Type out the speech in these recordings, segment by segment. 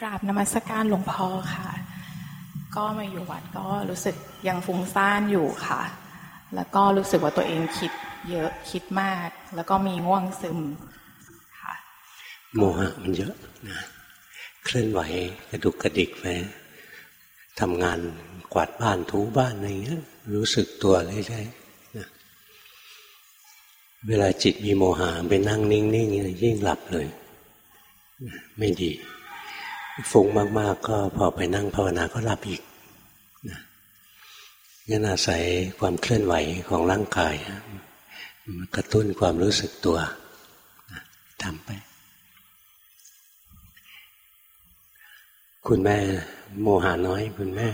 กราบนมัสการหลวงพ่อค่ะ ก็มาอยู่วัดก็รู้สึกยังฟุ้งซ่านอยู่ค่ะ แล้วก็รู้สึกว่าตัวเองคิดเยอะคิดมาก แล้วก็มีง่วงซึมค่ะโมหะมันเยอะนะเคลื่อนไหวกระดุกกระดิกไปทำงานกวาดบ้านถูบ้านอะไรเงี้ยรู้สึกตัวเรื่อยๆนะเวลาจิตมีโมหะไปนั่งนิ่งๆยิ่งหลับเลย ไม่ดี ฟุ้งมาก ๆ ก็พอไปนั่งภาวนาก็หลับอีกนะงั้นอาศัยความเคลื่อนไหวของร่างกายกระตุ้นความรู้สึกตัวทำไป คุณแม่โมหาน้อย คุณแม่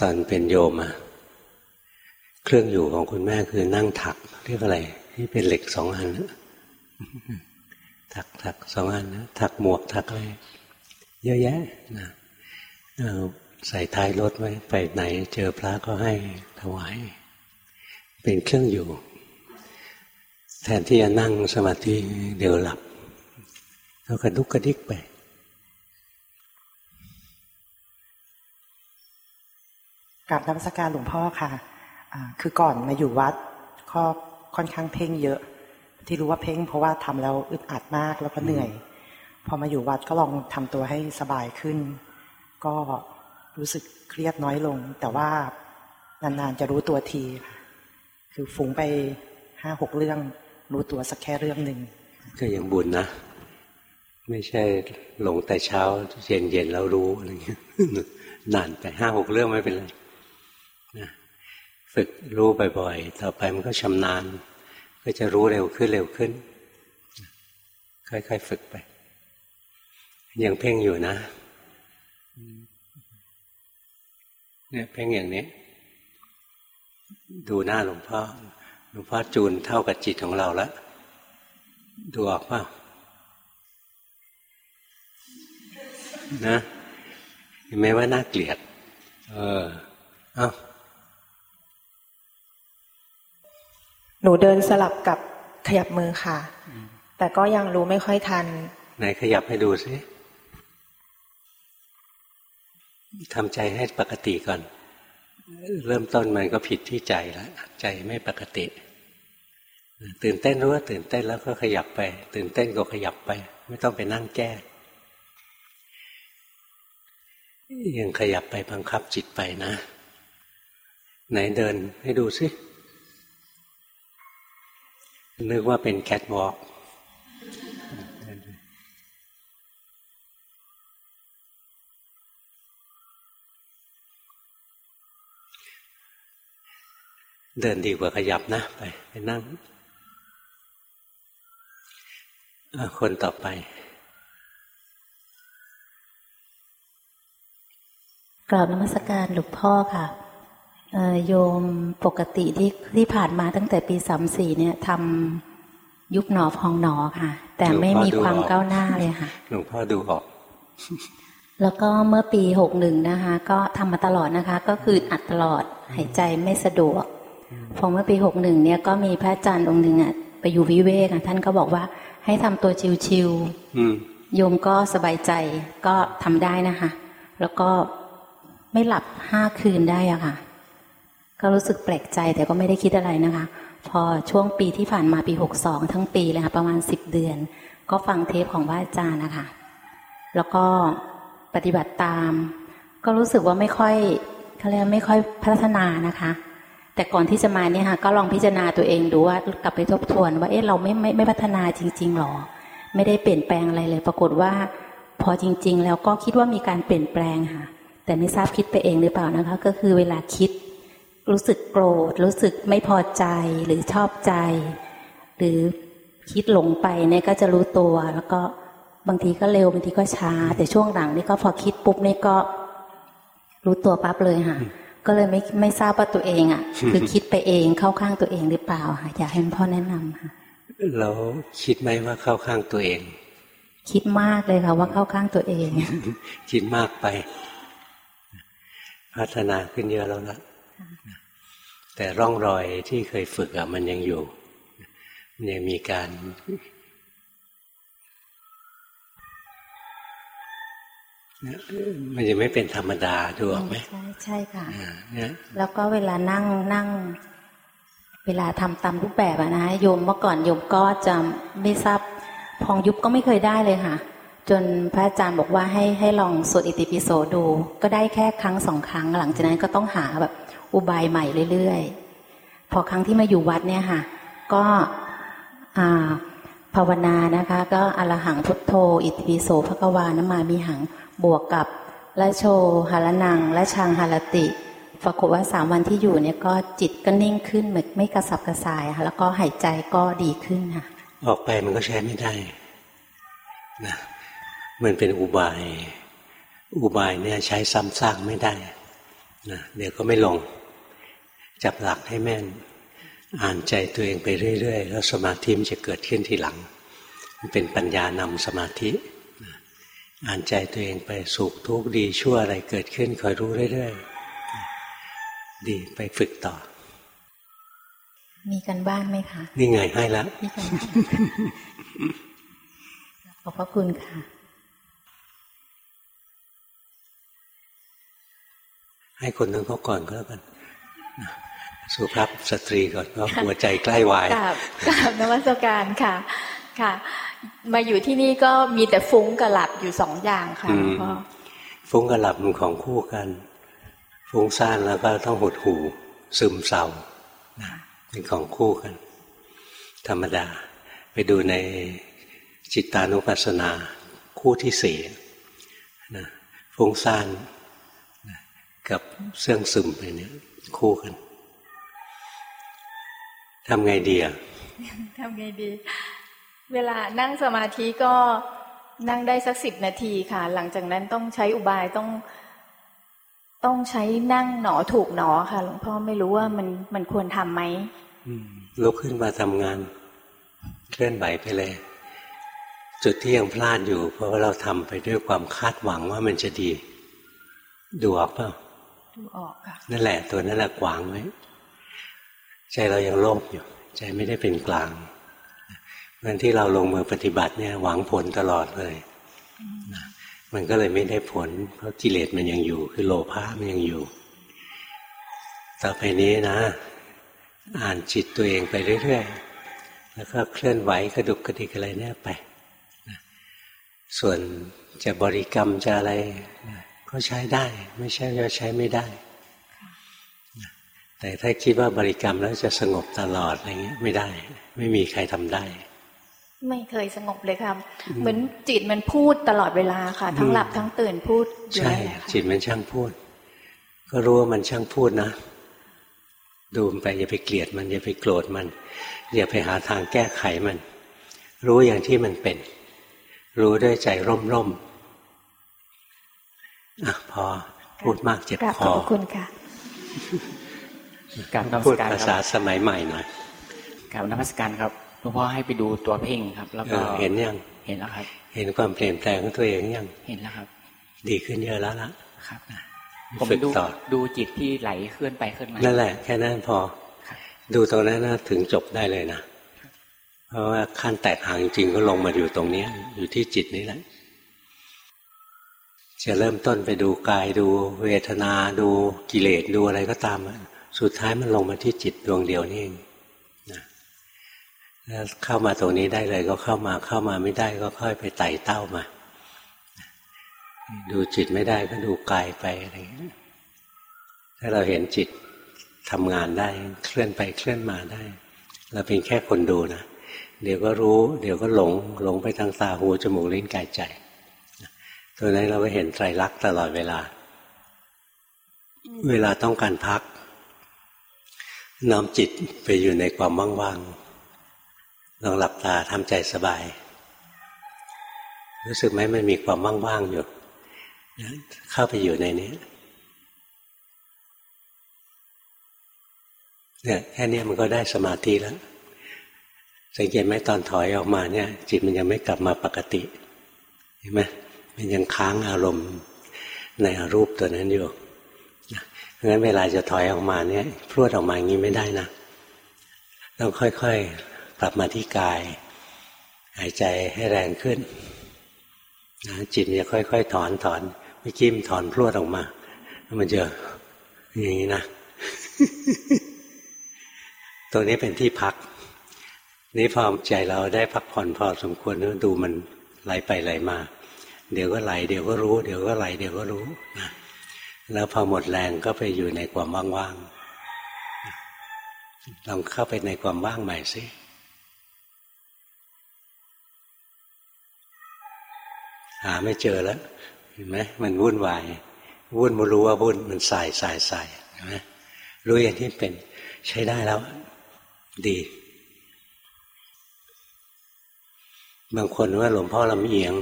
ตอนเป็นโยมอะเครื่องอยู่ของคุณแม่คือนั่งถักเรียกอะไร ที่เป็นเหล็กสองอันถักถักสองอันนะถักหมวกถักอะไร เยอะแยะนะใส่ท้ายรถไว้ไปไหนเจอพระก็ให้ถวาย เป็นเครื่องอยู่ แทนที่จะนั่งสมาธิเดี๋ยวหลับแล้วกระดุกกระดิกไปกราบนมัสการหลวงพ่อค่ะคือก่อนมาอยู่วัดก็ค่อนข้างเพ่งเยอะ ที่รู้ว่าเพ่งเพราะว่าทำแล้วอึดอัดมากแล้วก็เหนื่อย พอมาอยู่วัดก็ลองทำตัวให้สบายขึ้น ก็รู้สึกเครียดน้อยลง แต่ว่านานๆจะรู้ตัวที คือฟุ้งไปห้าหกเรื่อง รู้ตัวสักแค่เรื่องหนึ่งก็ยังบุญนะ ไม่ใช่หลงแต่เช้าเย็นเย็นแล้วรู้อะไรเงี้ยนานไปห้าหกเรื่องไม่เป็นไรนะฝึกรู้บ่อยๆ ต่อไปมันก็ชำนาญ ก็จะรู้เร็วขึ้นเร็วขึ้น ค่อยๆ ฝึกไป ยังเพ่งอยู่นะ เนี่ยเพ่งอย่างนี้ ดูหน้าหลวงพ่อหลวงพ่อจูนเท่ากับจิตของเราแล้วดูออกเปล่านะเห็นไหมว่าน่าเกลียด เออเอ้าหนูเดินสลับกับขยับมือค่ะ แต่ก็ยังรู้ไม่ค่อยทัน ไหนขยับให้ดูสิ ทำใจให้ปกติก่อน เริ่มต้นมันก็ผิดที่ใจแล้วใจไม่ปกติ ตื่นเต้นรู้ว่าตื่นเต้นแล้วก็ขยับไป ตื่นเต้นก็ขยับไป ไม่ต้องไปนั่งแก้ยังขยับไปบังคับจิตไปนะ ไหนเดินให้ดูสินึกว่าเป็นแคทวอล์ก เดินดีกว่าขยับนะ ไปไปนั่งคนต่อไป กราบนมัสการหลวงพ่อค่ะโยมปกติที่ที่ผ่านมาตั้งแต่ปีสามสี่เนี่ยทำยุบหนอพองหนอค่ะ แต่ไม่มีความก้าวหน้าเลยค่ะหลวงพ่อดูออก แล้วก็เมื่อปีหกหนึ่งนะคะ ก็ทำมาตลอดนะคะ ก็คืออัดตลอดหายใจไม่สะดวก พอเมื่อปีหกหนึ่งเนี่ยก็มีพระอาจารย์องค์หนึ่งอะไปอยู่วิเวกท่านก็บอกว่าให้ทำตัวชิวๆโยมก็สบายใจก็ทำได้นะคะแล้วก็ไม่หลับห้าคืนได้อะค่ะ ก็รู้สึกแปลกใจแต่ก็ไม่ได้คิดอะไรนะคะ พอช่วงปีที่ผ่านมาปีหกสองทั้งปีเลยค่ะประมาณสิบเดือน ก็ฟังเทปของพระอาจารย์นะคะ แล้วก็ปฏิบัติตาม ก็รู้สึกว่าไม่ค่อยเขาเรียกไม่ค่อยพัฒนานะคะ แต่ก่อนที่จะมาเนี่ยค่ะก็ลองพิจารณาตัวเองดูว่ากลับไปทบทวน ว่าเอ๊ะเราไม่ไม่ไม่พัฒนาจริงๆหรอ ไม่ได้เปลี่ยนแปลงอะไรเลย ปรากฏว่า พอจริง ๆ แล้วก็คิดว่ามีการเปลี่ยนแปลงค่ะ แต่ไม่ทราบคิดไปเองหรือเปล่านะคะ ก็คือเวลาคิด รู้สึกโกรธ รู้สึกไม่พอใจหรือชอบใจ หรือคิดหลงไปเนี่ยก็จะรู้ตัว แล้วก็บางทีก็เร็วบางทีก็ช้า แต่ช่วงหลังนี่ก็พอคิดปุ๊บนี่ก็ รู้ตัวปั๊บเลยค่ะ ก็เลยไม่ไม่ทราบว่าตัวเองอะ คือคิดไปเองเข้าข้างตัวเองหรือเปล่าค่ะอยากให้พ่อแนะนำค่ะเราคิดไหมว่าเข้าข้างตัวเอง คิดมากเลยค่ะว่าเข้าข้างตัวเอง คิดมากไป พัฒนาขึ้นเยอะแล้วนะแต่ร่องรอยที่เคยฝึกอะมันยังอยู่มันยังมีการ มันจะไม่เป็นธรรมดาดูออกไหมใช่ใช่ค่ะเนี่ยแล้วก็เวลานั่งนั่ง เวลาทำตามรูปแบบนะโยมเมื่อก่อนโยมก็จะไม่ทราบพองยุบก็ไม่เคยได้เลยค่ะ จนพระอาจารย์บอกว่าให้ให้ลองสวดอิติปิโสดู ก็ได้แค่ครั้งสองครั้ง หลังจากนั้นก็ต้องหาแบบอุบายใหม่เรื่อยๆ พอครั้งที่มาอยู่วัดเนี่ยค่ะ ก็ภาวนานะคะ ก็อรหังพุทโธอิติปิโสพระกวานมามีหัง บวกกับละโชหารนังและชังหารติปรากฏว่าสามวันที่อยู่เนี่ยก็จิตก็นิ่งขึ้นเหมือนไม่กระสับกระส่ายค่ะแล้วก็หายใจก็ดีขึ้นค่ะออกไปมันก็ใช้ไม่ได้นะมันเป็นอุบาย อุบายเนี่ยใช้ซ้ำซากไม่ได้นะเดี๋ยวก็ไม่ลง จับหลักให้แม่น อ่านใจตัวเองไปเรื่อยๆ แล้วสมาธิมันจะเกิดขึ้นทีหลัง มันเป็นปัญญานำสมาธิ อ่านใจตัวเองไปสุขทุกข์ดีชั่วอะไรเกิดขึ้นคอยรู้เรื่อยๆดีไปฝึกต่อ มีกันบ้านไหมคะ นี่ไงให้แล้วมีกันขอบพระคุณค่ะ ให้คนนึงเขาก่อนก็แล้วกันสุภาพสตรีก่อนเพราะหัวใจใกล้วายกราบกราบนวัตการค่ะ ค่ะ มาอยู่ที่นี่ก็มีแต่ฟุ้งกับหลับอยู่สองอย่างค่ะพ่อฟุ้งกับหลับมันของคู่กัน ฟุ้งซ่านแล้วก็ต้องหดหูซึมเศร้าเป็นของคู่กัน ธรรมดา ไปดูในจิตตานุปัสสนาคู่ที่สี่นะฟุ้งซ่านกับเสื่องซึมไปเนี่ยคู่กันทำไงดีอะทำไงดี เวลานั่งสมาธิก็นั่งได้สักสิบนาทีค่ะ หลังจากนั้นต้องใช้อุบายต้อง ต้องใช้นั่งหนอถูกหนอค่ะ หลวงพ่อไม่รู้ว่ามันมันควรทำไหมลุกขึ้นมาทำงาน เคลื่อนไหวไปเลย จุดที่ยังพลาดอยู่ เพราะว่าเราทำไปด้วยความคาดหวังว่ามันจะดี ดูออกเปล่าดูออกค่ะนั่นแหละตัวนั่นแหละกวางไว้ใจเรายังโลภอยู่ ใจไม่ได้เป็นกลาง วันที่เราลงมือปฏิบัติเนี่ยหวังผลตลอดเลยมันก็เลยไม่ได้ผล เพราะกิเลสมันยังอยู่ คือโลภะมันยังอยู่ ต่อไปนี้นะ อ่านจิตตัวเองไปเรื่อยๆแล้วก็เคลื่อนไหวกระดุกกระดิกอะไรเนี่ยไปส่วนจะบริกรรมจะอะไรก็ใช้ได้ ไม่ใช่ว่าใช้ไม่ได้ แต่ถ้าคิดว่าบริกรรมแล้วจะสงบตลอดอะไรเงี้ยไม่ได้ ไม่มีใครทำได้ ไม่เคยสงบเลยค่ะ เหมือนจิตมันพูดตลอดเวลาค่ะ ทั้งหลับทั้งตื่นพูดใช่จิตมันช่างพูด ก็รู้ว่ามันช่างพูดนะ ดูมไปอย่าไปเกลียดมันอย่าไปโกรธมัน อย่าไปหาทางแก้ไขมัน รู้อย่างที่มันเป็น รู้ด้วยใจร่มร่มอะพอพูดมากเจ็บคอขอบคุณค่ะการพูดภาษาสมัยใหม่หน่อยการนมัสการครับ ลวงพ่อให้ไปดูตัวเพ่งครับ แล้วก็เห็นยังเห็นแล้วครับ เห็นความเปลี่ยนแปลงของตัวเองยังเห็นแล้วครับ ดีขึ้นเยอะแล้วล่ะครับผมดูดูจิตที่ไหลเคลื่อนไปเคลื่อนมานั่นแหละแค่นั้นพอ ดูตรงนั้นนะถึงจบได้เลยนะเพราะว่าขั้นแตกห่างจริงก็ลงมาอยู่ตรงนี้อยู่ที่จิตนี้แหละจะเริ่มต้นไปดูกายดูเวทนาดูกิเลสดูอะไรก็ตาม สุดท้ายมันลงมาที่จิตดวงเดียวนี่เอง เข้ามาตรงนี้ได้เลยก็เข้ามาเข้ามาไม่ได้ก็ค่อยไปไต่เต้ามา ดูจิตไม่ได้ก็ดูกายไปอะไรอย่างนี้ถ้าเราเห็นจิตทำงานได้เคลื่อนไปเคลื่อนมาได้ เราเป็นแค่คนดูนะเดี๋ยวก็รู้ เดี๋ยวก็หลง หลงไปทางตาหูจมูกลิ้นกายใจตัวนั้นเราก็เห็นไตรลักษณ์ตลอดเวลา เวลาต้องการพักน้อมจิตไปอยู่ในความว่างๆ ลองหลับตาทำใจสบาย รู้สึกไหมมันมีความว่างๆอยู่เข้าไปอยู่ในนี้เนี่ยแค่นี้มันก็ได้สมาธิแล้ว สังเกตไหมตอนถอยออกมาเนี่ย จิตมันยังไม่กลับมาปกติเห็นไหมมันยังค้างอารมณ์ในอรูปตัวนั้นอยู่เพราะงั้นเวลาจะถอยออกมาเนี่ยพรวดออกมาอย่างนี้ไม่ได้นะต้องค่อยๆ กลับมาที่กาย หายใจให้แรงขึ้นนะจิตจะค่อย ๆ ถอนถอนไม่กิ้มถอนพรวดออกมา มันจะอย่างนี้นะ ตรงนี้เป็นที่พัก นี่พอใจเราได้พักผ่อนพอสมควรดูมันไหลไปไหลมา เดี๋ยวก็ไหล เดี๋ยวก็รู้ เดี๋ยวก็ไหล เดี๋ยวก็รู้นะแล้วพอหมดแรงก็ไปอยู่ในความว่างๆลองเข้าไปในความว่างใหม่สิ หาไม่เจอแล้วเห็นไหมมันวุ่นวายวุ่นมารู้ว่าวุ่นมันสายสายสายเห็นไหมรู้อย่างที่เป็นใช้ได้แล้ว ดี บางคนว่าหลวงพ่อลำเอียง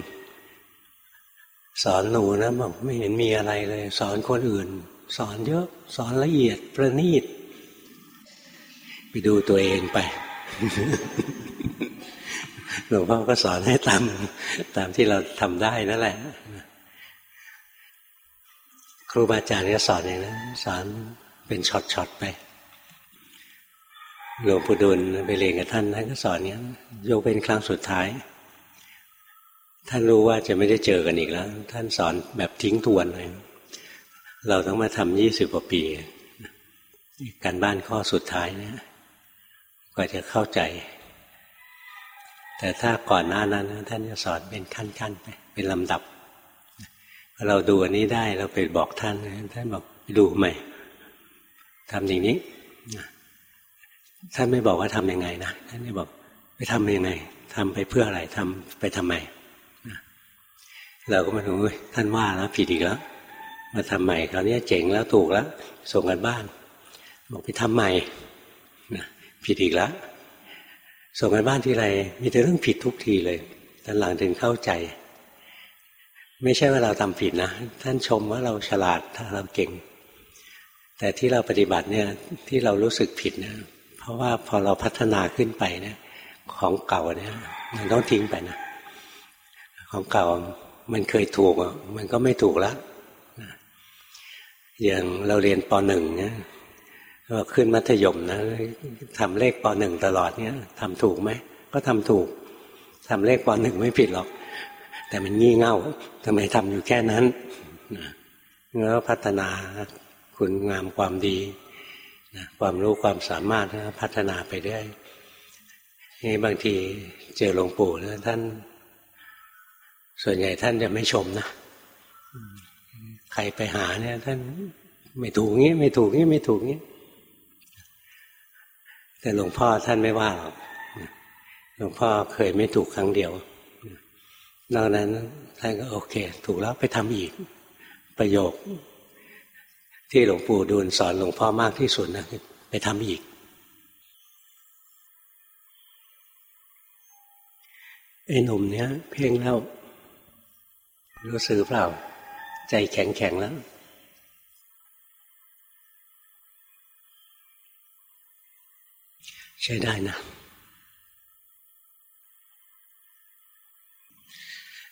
สอนหนูนะบอกไม่เห็นมีอะไรเลย สอนคนอื่น สอนเยอะ สอนละเอียดประณีตไปดูตัวเองไป หลวงพ่อก็สอนให้ตามตามที่เราทำได้นั่นแหละ ครูบาอาจารย์ก็สอนอย่างนั้นสอนเป็นช็อตๆไปหลวงปู่ดุลไปเรียนกับท่านท่านก็สอนอย่างนี้ยกเป็นครั้งสุดท้าย ท่านรู้ว่าจะไม่ได้เจอกันอีกแล้ว ท่านสอนแบบทิ้งทวนเลยเราต้องมาทำยี่สิบกว่าปี การบ้านข้อสุดท้ายเนี่ยกว่าจะเข้าใจ แต่ถ้าก่อนหน้านั้น ท่านจะสอนเป็นขั้นๆไปเป็นลำดับเราดูอันนี้ได้เราไปบอกท่านท่านบอกไปดูใหม่ทำอย่างนี้ท่านไม่บอกว่าทํำยังไงนะท่านไม่บอกไปทำยังไงทำไปเพื่ออะไรทำไปทำไมเราก็มาดูท่านว่าแล้วผิดอีกแล้วมาทำใหม่คราวนี้เจ๋งแล้วถูกแล้ว ส่งกันบ้าน บอกไปทำใหม่นะผิดอีกแล้ว ส่งกันบ้านที่ไรมีแต่เรื่องผิดทุกทีเลยตอนหลังถึงเข้าใจ ไม่ใช่ว่าเราทำผิดนะ ท่านชมว่าเราฉลาดถ้าเราเก่ง แต่ที่เราปฏิบัติเนี่ยที่เรารู้สึกผิดเนี่ยเพราะว่าพอเราพัฒนาขึ้นไปเนี่ยของเก่าเนี่ยมันต้องทิ้งไปนะของเก่ามันเคยถูกมันก็ไม่ถูกแล้วอย่างเราเรียนปหนึ่งเนี่ย ขึ้นมัธยมนะทำเลขปหนึ่งตลอดเนี่ยทำถูกไหม ก็ทำถูกทำเลขปหนึ่งไม่ผิดหรอก แต่มันงี่เง่าทำไมทำอยู่แค่นั้นแล้วพัฒนาคุณงามความดีนะความรู้ความสามารถพัฒนาไปได้นี่บางทีเจอหลวงปู่แล้วท่าน ส่วนใหญ่ท่านจะไม่ชมนะใครไปหาเนี่ย ท่านไม่ถูกงี้ ไม่ถูกงี้ ไม่ถูกงี้ แต่หลวงพ่อท่านไม่ว่าหรอกหลวงพ่อเคยไม่ถูกครั้งเดียวนอกนั้นท่านก็โอเค ถูกแล้วไปทำอีก ประโยค ที่หลวงปู่ดูลสอนหลวงพ่อมากที่สุดนะไปทำอีก ไอ้หนุ่มเนี้ย เพ่งแล้วรู้สึกเปล่า ใจแข็งแข็งแล้ว ใช้ได้นะ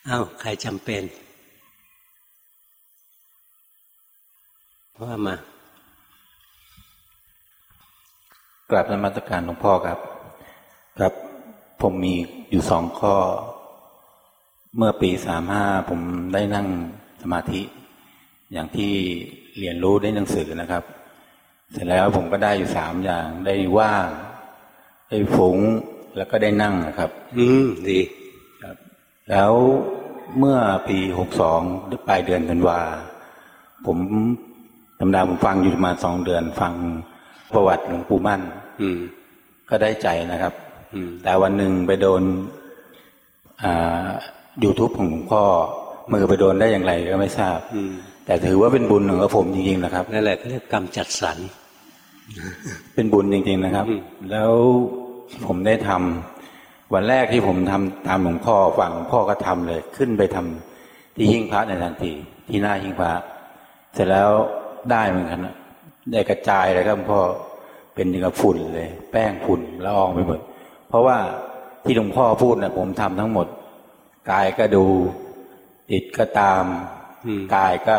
อา้าวใครจำเป็นว่ามา กราบนมัสการหลวงพ่อครับ ครับผมมีอยู่สองข้อ เมื่อปีสามห้าผมได้นั่งสมาธิ อย่างที่เรียนรู้ได้หนังสือนะครับ เสร็จแล้วผมก็ได้อยู่สามอย่างได้ว่าง ได้ฟุ้งแล้วก็ได้นั่งนะครับ อืมดีครับ แล้วเมื่อปีหกสองปลายเดือนธันวา ผมธรรมดาผมฟังอยู่ประมาณสองเดือน ฟังประวัติหลวงปู่มั่น อืม ก็ได้ใจนะครับ อืม แต่วันหนึ่งไปโดน อ่ายูทูบของหลวงพ่อมือไปโดนได้อย่างไรก็ไม่ทราบ อืมแต่ถือว่าเป็นบุญของผมจริงๆนะครับ นั่นแหละเขาเรียกกรรมจัดสรร เป็นบุญจริงๆนะครับ แล้วผมได้ทำวันแรกที่ผมทำตามหลวงพ่อฟังหลวงพ่อก็ทำเลย ขึ้นไปทำที่หิ้งพระในทันที ที่หน้าหิ้งพระ เสร็จแล้วได้เหมือนกันนะได้กระจายเลยครับพ่อเป็นอย่างกับฝุ่นเลย แป้งฝุ่นละอองไปหมดเพราะว่าที่หลวงพ่อพูดนะผมทำทั้งหมดกายก็ดูจิตก็ตามกายก็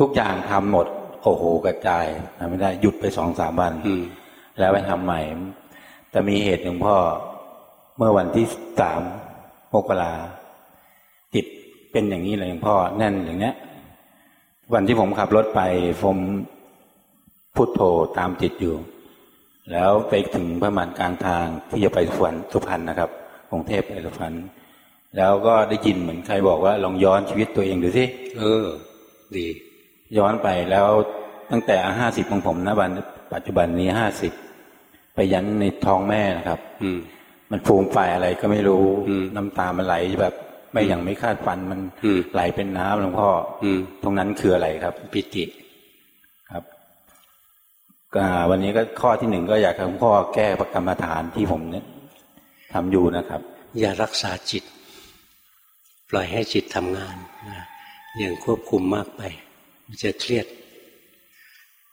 ทุกอย่างทำหมด โอ้โหกระจายทำไม่ได้หยุดไปสองสามวันแล้วไปทำใหม่ แต่มีเหตุหลวงพ่อเมื่อวันที่สามมกราจิตเป็นอย่างนี้เลยหลวงพ่อแน่นอย่างเนี้ย วันที่ผมขับรถไปผมพุทโธตามจิตอยู่ แล้วไปถึงประมาณกลางทางที่จะไปสุพรรณสุพรรณนะครับกรุงเทพไปสุพรรณแล้วก็ได้ยินเหมือนใครบอกว่าลองย้อนชีวิตตัวเองดูสิเออ ดี ย้อนไปแล้วตั้งแต่ห้าสิบของผมนะวันปัจจุบันนี้ห้าสิบไปยันในท้องแม่นะครับ อืม มันฟูมไฟอะไรก็ไม่รู้น้ำตามันไหลแบบไม่อย่างไม่คาดฟันมันไหลเป็นน้ำหลวงพ่อตรงนั้นคืออะไรครับ ปิติครับวันนี้ก็ข้อที่หนึ่งก็อยากให้หลวงพ่อแก้ประกรรมฐานที่ผมเนี่ยทำอยู่นะครับ อย่ารักษาจิต ปล่อยให้จิตทำงานนะอย่างควบคุมมากไปมัน จะเครียด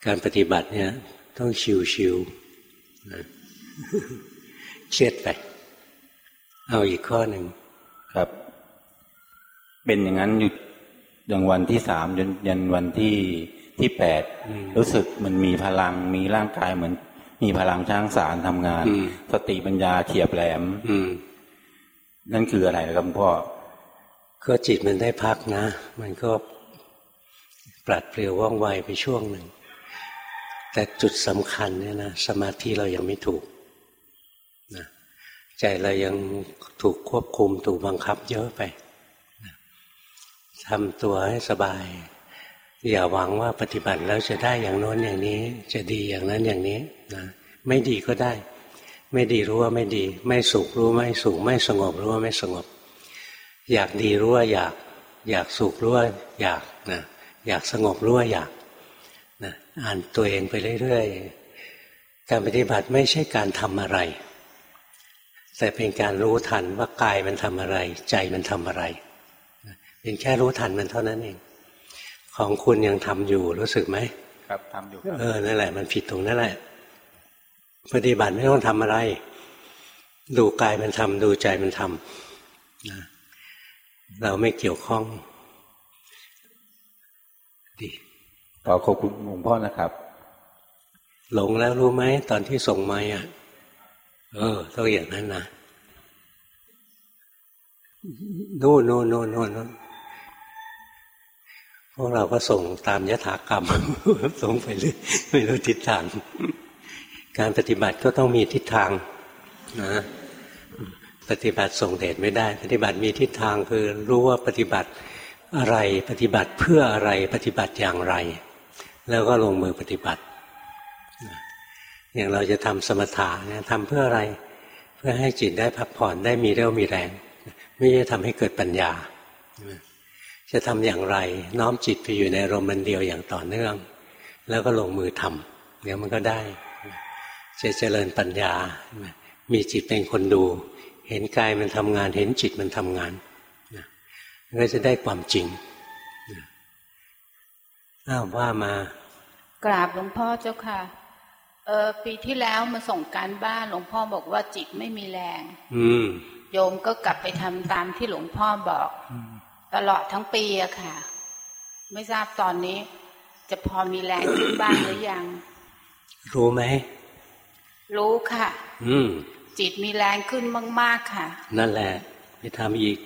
การปฏิบัติเนี่ย ต้องชิวๆนะเครียดไป เอาอีกข้อหนึ่งครับ เป็นอย่างนั้นอยู่อย่างวันที่สามจนยันวันที่ที่แปดรู้สึกมันมีพลังมีร่างกายเหมือน มีพลังช้างสารทำงาน สติปัญญาเทียบแหลมนั่นคืออะไรครับพ่อก็จิตมันได้พักนะ มันก็ ปลัดเปลี่ยวว่องไวไปช่วงหนึ่ง แต่จุดสำคัญเนี่ยนะสมาธิเรายังไม่ถูกนะใจเรายังถูกควบคุมถูกบังคับเยอะไปทำตัวให้สบาย อย่าหวังว่าปฏิบัติแล้วจะได้อย่างโน้นอย่างนี้ จะดีอย่างนั้นอย่างนี้นะไม่ดีก็ได้ ไม่ดีรู้ว่าไม่ดี ไม่สุขรู้ไม่สุขไม่สงบรู้ว่าไม่สงบ อยากดีรู้ว่าอยาก อยากสุขรู้ว่าอยากนะ อยากสงบรู้ว่าอยากนะอ่านตัวเองไปเรื่อยๆ การปฏิบัติไม่ใช่การทำอะไร แต่เป็นการรู้ทันว่ากายมันทำอะไร ใจมันทำอะไร เป็นแค่รู้ทันมันเท่านั้นเอง ของคุณยังทำอยู่รู้สึกไหมครับทำอยู่เออนั่นแหละ มันผิดตรงนั่นแหละ ปฏิบัติไม่ต้องทำอะไร ดูกายมันทำดูใจมันทำนะเราไม่เกี่ยวข้อง ดีขอขอบคุณหลวงพ่อนะครับ หลงแล้วรู้ไหมตอนที่ส่งมาอะ เออต้องอย่างนั้นนะโน่นโน่นโน่นโน่นพวกเราก็ส่งตามยถากรรม ส่งไปเรื่อยไม่รู้ทิศทาง การปฏิบัติก็ต้องมีทิศทาง นะปฏิบัติส่งเดชไม่ได้ ปฏิบัติมีทิศทางคือรู้ว่าปฏิบัติ อะไรปฏิบัติเพื่ออะไรปฏิบัติอย่างไร แล้วก็ลงมือปฏิบัติ อย่างเราจะทำสมถะเนี่ยทำเพื่ออะไร เพื่อให้จิตได้พักผ่อนได้มีเรี่ยวมีแรง ไม่ใช่ทำให้เกิดปัญญา จะทำอย่างไร น้อมจิตไปอยู่ในรมมันเดียวอย่างต่อเนื่อง แล้วก็ลงมือทำเดี๋ยวมันก็ได้ จะเจริญปัญญา มีจิตเป็นคนดู เห็นกายมันทำงาน เห็นจิตมันทำงาน ก็จะได้ความจริงอ้าวว่ามากราบหลวงพ่อเจ้าค่ะ เออปีที่แล้วมาส่งการบ้านหลวงพ่อบอกว่าจิตไม่มีแรง อืมโยมก็กลับไปทำตามที่หลวงพ่อบอกตลอดทั้งปีอะค่ะ ไม่ทราบตอนนี้ จะพอมีแรงขึ้นบ้างหรือยัง รู้ไหม รู้ค่ะ อืมจิตมีแรงขึ้นมาก ๆ ค่ะ นั่นแหละไปทำอีก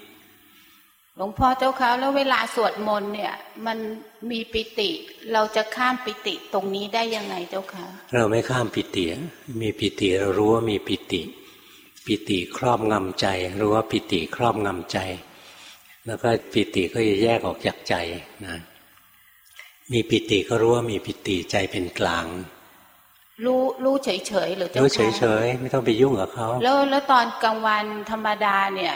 หลวงพ่อเจ้าค่ะแล้วเวลาสวดมนต์เนี่ย มันมีปิติ เราจะข้ามปิติตรงนี้ได้ยังไงเจ้าค่ะเราไม่ข้ามปิติ มีปิติเรารู้ว่ามีปิติ ปิติครอบงำใจ รู้ว่าปิติครอบงำใจ แล้วก็ปิติก็จะแยกออกจากใจนะมีปิติก็รู้ว่ามีปิติใจเป็นกลาง รู้รู้เฉยเฉยหรือเจ้ารู้เฉยเฉยไม่ต้องไปยุ่งกับเขาแล้วแล้วตอนกลางวันธรรมดาเนี่ย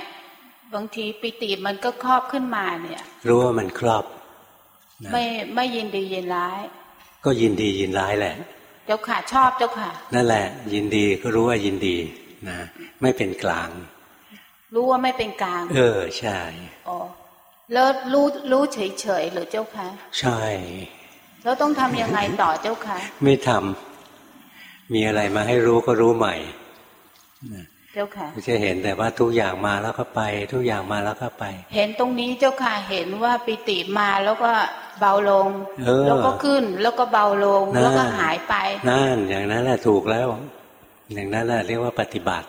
บางทีปิติมันก็ครอบขึ้นมาเนี่ย รู้ว่ามันครอบ ไม่ไม่ยินดียินร้าย ก็ยินดียินร้ายแหละ เจ้าค่ะชอบเจ้าค่ะ นั่นแหละ ยินดีก็รู้ว่ายินดีนะไม่เป็นกลาง รู้ว่าไม่เป็นกลาง เออใช่อ๋อแล้วรู้รู้เฉยเฉยหรือเจ้าคะใช่แล้วต้องทำยังไงต่อเจ้าคะไม่ทำมีอะไรมาให้รู้ก็รู้ใหม่เจ้าค่ะจะเห็นแต่ว่าทุกอย่างมาแล้วก็ไป ทุกอย่างมาแล้วก็ไป เห็นตรงนี้เจ้าค่ะเห็นว่าปิติมาแล้วก็เบาลงแล้วก็ขึ้นแล้วก็เบาลงแล้วก็หายไปนั่นอย่างนั้นแหละถูกแล้ว อย่างนั้นแหละเรียกว่าปฏิบัติ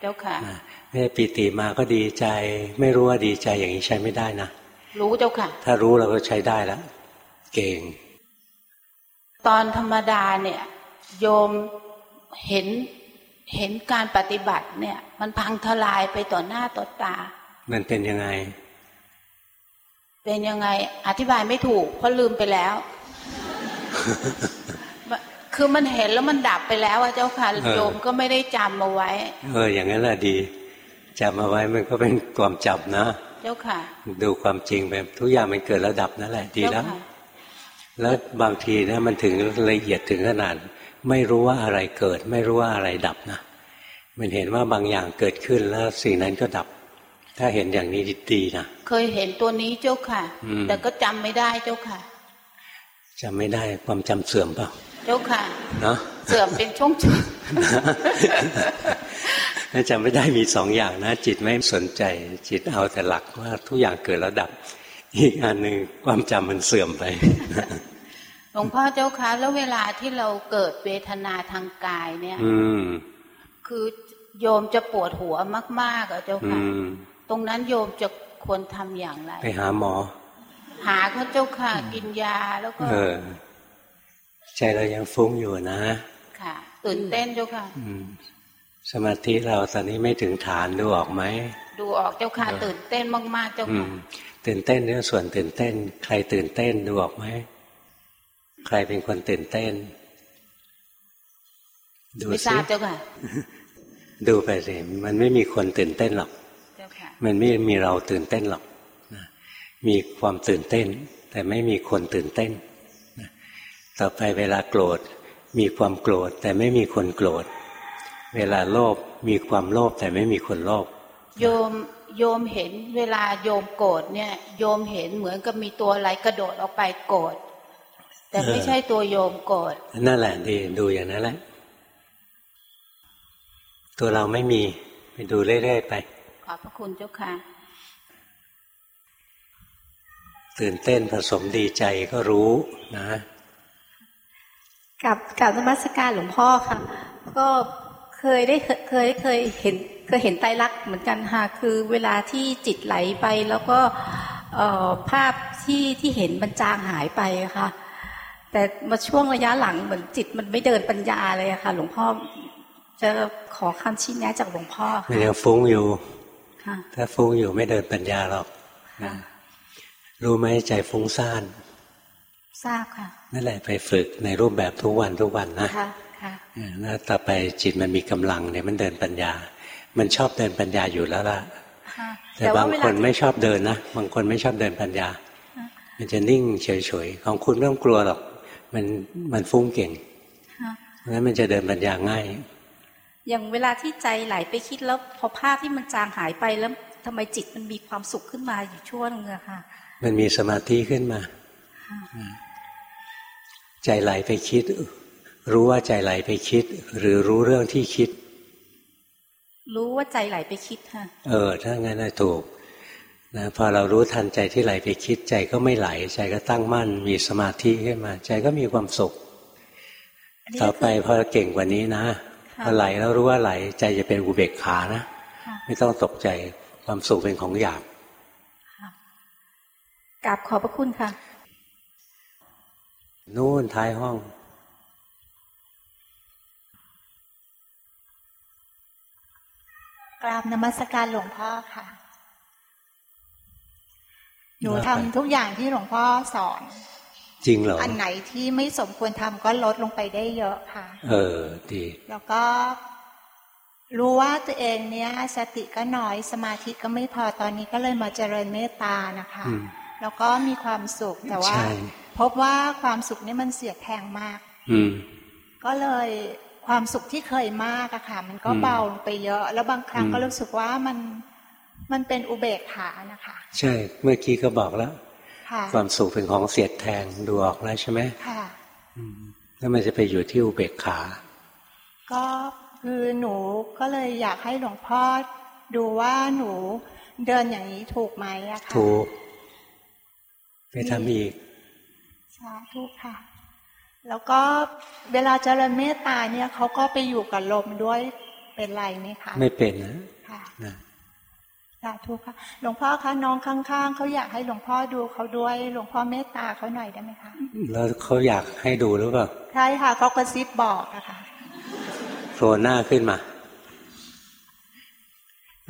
เจ้าค่ะนี่ปิติมาก็ดีใจ ไม่รู้ว่าดีใจอย่างนี้ใช้ไม่ได้นะรู้เจ้าค่ะ ถ้ารู้เราก็ใช้ได้แล้วเก่ง ตอนธรรมดาเนี่ย โยมเห็น เห็นการปฏิบัติเนี่ย มันพังทลายไปต่อหน้าต่อตา มันเป็นยังไง เป็นยังไง อธิบายไม่ถูกเพราะลืมไปแล้ว คือมันเห็นแล้วมันดับไปแล้วอะเจ้าค่ะเออโยมก็ไม่ได้จำเอาไว้ เออ อย่างนั้นแหละดีจำเอาไว้มันก็เป็นความจำนะ เจ้าค่ะ ดูความจริงไปทุกอย่างมันเกิดแล้วดับนั่นแหละดีเจ้าแล้วค่ะแล้วบางทีนะมันถึงละเอียดถึงขนาด ไม่รู้ว่าอะไรเกิด ไม่รู้ว่าอะไรดับนะมันเห็นว่าบางอย่างเกิดขึ้นแล้วสิ่งนั้นก็ดับ ถ้าเห็นอย่างนี้ดีนะเคยเห็นตัวนี้เจ้าค่ะอืมแต่ก็จำไม่ได้เจ้าค่ะจำไม่ได้ความจำเสื่อมเปล่าเจ้าค่ะเนาะเสื่อมเป็นช่วงช่วงถ้าจำไม่ได้มีสองอย่างนะ จิตไม่สนใจ จิตเอาแต่หลักว่าทุกอย่างเกิดแล้วดับ อีกอันหนึ่งความจำมันเสื่อมไป หลวงพ่อเจ้าค่ะแล้วเวลาที่เราเกิดเวทนาทางกายเนี่ย อืมคือโยมจะปวดหัวมากๆอะเจ้าอืค่ะมตรงนั้นโยมจะควรทำอย่างไร ไปหาหมอ หาเขาเจ้าค่ะกินยาแล้วก็เออใจเรายังฟุ้งอยู่นะ ค่ะตื่นเต้นเจ้าค่ะอืมสมาธิเราตอนนี้ไม่ถึงฐานดูออกไหมดูออกเจ้าค่ะตื่นเต้นมาก ๆ เจ้าอืค่ะมตื่นเต้นเนี่ยส่วนตื่นเต้น ใครตื่นเต้นดูออกไหม ใครเป็นคนตื่นเต้น ดูไม่ทสิราบเจ้าค่ะ ดูไปสิมันไม่มีคนตื่นเต้นหรอกเจ้าค่ะมันไม่มีเราตื่นเต้นหรอกนะมีความตื่นเต้น แต่ไม่มีคนตื่นเต้นนะต่อไปเวลาโกรธ มีความโกรธ แต่ไม่มีคนโกรธ เวลาโลภมีความโลภแต่ไม่มีคนโลภโยมโยมเห็นเวลาโยมโกรธเนี่ย โยมเห็นเหมือนกับมีตัวอะไรกระโดดออกไปโกรธ แต่ไม่ใช่ตัวโยมโกรธนั่นแหละดีดูอย่างนั้นแหละ ตัวเราไม่มีไปดูเรื่อยๆไป ขอบพระคุณเจ้าค่ะ ตื่นเต้นผสมดีใจก็รู้นะกับกับนมัสการหลวงพ่อค่ะ ก็เคยได้เคยเคยเคยเห็นเคยเห็นไตรลักษณ์เหมือนกันค่ะ คือเวลาที่จิตไหลไปแล้วก็เอ่อภาพที่ที่เห็นมันจางหายไปอะค่ะ แต่มาช่วงระยะหลังเหมือนจิตมันไม่เดินปัญญาเลยอะค่ะ หลวงพ่อจะขอคำชี้แนะจากหลวงพ่อมันค่ะยังฟุ้งอยู่ค่ะถ้าฟุ้งอยู่ไม่เดินปัญญาหรอกนะรู้ไหมใจฟุ้งซ่านทราบค่ะ นั่นแหละไปฝึกในรูปแบบทุกวันทุกวันนะค่ะค่ะเออแล้วต่อไปจิตมันมีกำลังเนี่ยมันเดินปัญญา มันชอบเดินปัญญาอยู่แล้วล่ะค่ะแต่บางคนไม่ชอบเดินนะบางคนไม่ชอบเดินปัญญา มันจะนิ่งเฉยๆของคุณไม่ต้องกลัวหรอก มันมันฟุ้งเก่งค่ะเพราะฉะนั้นมันจะเดินปัญญาง่าย อย่างเวลาที่ใจไหลไปคิดแล้วพอภาพที่มันจางหายไปแล้วทำไมจิตมันมีความสุขขึ้นมาอยู่ช่วงนึงอะค่ะ มันมีสมาธิขึ้นมา ใจไหลไปคิด รู้ว่าใจไหลไปคิด หรือรู้เรื่องที่คิด รู้ว่าใจไหลไปคิดค่ะ เออ ถ้างั้นน่ะถูก นะพอเรารู้ทันใจที่ไหลไปคิดใจก็ไม่ไหล ใจก็ตั้งมั่น มีสมาธิขึ้นมา ใจก็มีความสุขอันนี้ต่อก็ไปคือพอเก่งกว่านี้นะค่ะพอไหลแล้วรู้ว่าไหล ใจจะเป็นอุเบกขานะค่ะไม่ต้องตกใจความสุขเป็นของหยาบกราบขอบพระคุณค่ะนู่นท้ายห้องกราบนมัสการหลวงพ่อค่ะ หนูว่าทำไปทุกอย่างที่หลวงพ่อสอน จริงเหรอ อันไหนที่ไม่สมควรทำก็ลดลงไปได้เยอะค่ะ เออดีแล้วก็ รู้ว่าตัวเองเนี้ยสติก็น้อยสมาธิก็ไม่พอตอนนี้ก็เลยมาเจริญเมตตานะคะอืมแล้วก็มีความสุขแต่ว่าใช่พบว่าความสุขนี่มันเสียดแทงมาก อืมก็เลยความสุขที่เคยมากอะค่ะ มันก็อืมเบาลงไปเยอะ แล้วบางครั้งอืมก็รู้สึกว่ามัน มันเป็นอุเบกขานะคะ ใช่เมื่อกี้ก็บอกแล้วค่ะความสุขเป็นของเสียดแทงดูออกแล้วใช่ไหมค่ะอืมแล้วมันจะไปอยู่ที่อุเบกขา ก็คือหนูก็เลยอยากให้หลวงพ่อดูว่าหนูเดินอย่างนี้ถูกไหมอะค่ะถูกไปทำอีกสาธุค่ะ แล้วก็เวลาเจริญเมตตาเนี่ยเขาก็ไปอยู่กับลมด้วยเป็นไรไหมคะ ไม่เป็นนะค่ะนะ สาธุค่ะ หลวงพ่อคะน้องข้างๆเขาอยากให้หลวงพ่อดูเขาด้วย หลวงพ่อเมตตาเขาหน่อยได้ไหมคะ แล้วเขาอยากให้ดูหรือเปล่า ใช่ค่ะเขากระซิบบอกอะค่ะโผล่หน้าขึ้นมา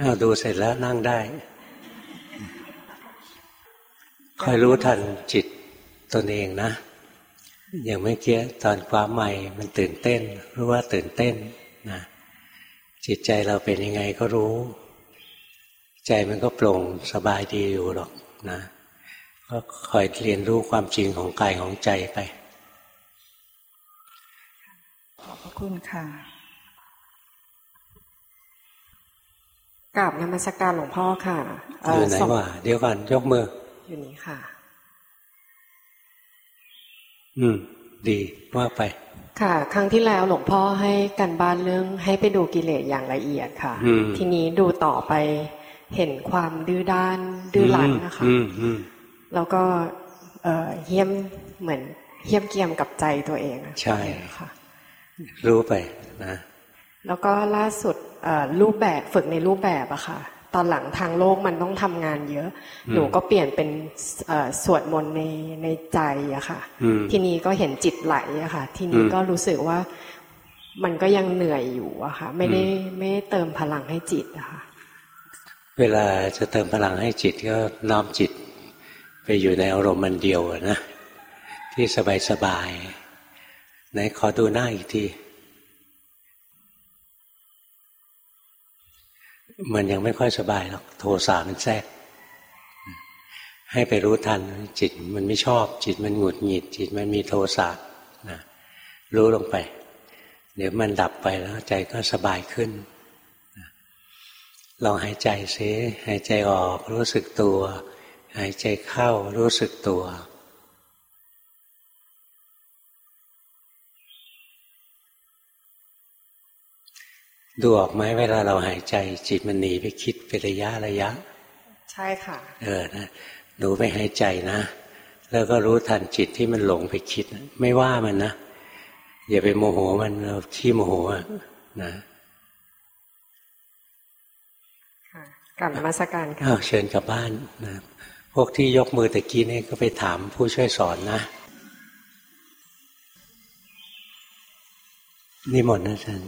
อ้าวดูเสร็จแล้วนั่งได้คอยรู้ทันจิตตนเองนะ อย่างเมื่อกี้ตอนความใหม่มันตื่นเต้น รู้ว่าตื่นเต้นนะจิตใจเราเป็นยังไงก็รู้ ใจมันก็โปร่งสบายดีอยู่หรอกนะก็คอยเรียนรู้ความจริงของกายของใจไปขอบพระคุณค่ะกราบนมัสการหลวงพ่อค่ะอยู่ไหนวะเดี๋ยวก่อนยกมือ อยู่นี้ค่ะ อืม ดีว่าไป ค่ะ ครั้งที่แล้วหลวงพ่อให้กันบ้านเรื่องให้ไปดูกิเลสอย่างละเอียดค่ะอืมทีนี้ดูต่อไป เห็นความดื้อด้านดื้อรั้นนะคะอืมอืมแล้วก็เอ่อเยี่ยมเหมือนเยี่ยมเกียมกับใจตัวเองอะใช่ค่ะ รู้ไปนะแล้วก็ล่าสุดเอ่อรูปแบบฝึกในรูปแบบอะค่ะ ตอนหลังทางโลกมันต้องทำงานเยอะอืมหนูก็เปลี่ยนเป็นเอ่อสวดมนต์ในในใจอะค่ะอืมทีนี้ก็เห็นจิตไหลอะค่ะ ทีนี้อืมก็รู้สึกว่ามันก็ยังเหนื่อยอยู่อะค่ะ ไม่ได้ไม่ได้เติมพลังให้จิตอะค่ะ เวลาจะเติมพลังให้จิตก็น้อมจิตไปอยู่ในอารมณ์มันเดียวนะ ที่สบายสบายๆไหนขอดูหน้าอีกที มันยังไม่ค่อยสบายหรอกโทสะมันแทรก ให้ไปรู้ทันจิตมันไม่ชอบ จิตมันหงุดหงิด จิตมันมีโทสะนะรู้ลงไป เดี๋ยวมันดับไปแล้วใจก็สบายขึ้น ลองหายใจซิหายใจออกรู้สึกตัว หายใจเข้ารู้สึกตัวดูออกไหมเวลาเราหายใจ จิตมันหนีไปคิดเป็นระยะระยะ ใช่ค่ะ เออนะดูไปหายใจนะ แล้วก็รู้ทันจิตที่มันหลงไปคิด ไม่ว่ามันนะ อย่าไปโมโหมันเราขี้โมโหอะนะ กลับมาสักการค่ะเชิญกลับบ้านนะพวกที่ยกมือตะกี้นี่ก็ไปถามผู้ช่วยสอนนะนิมนต์นะท่าน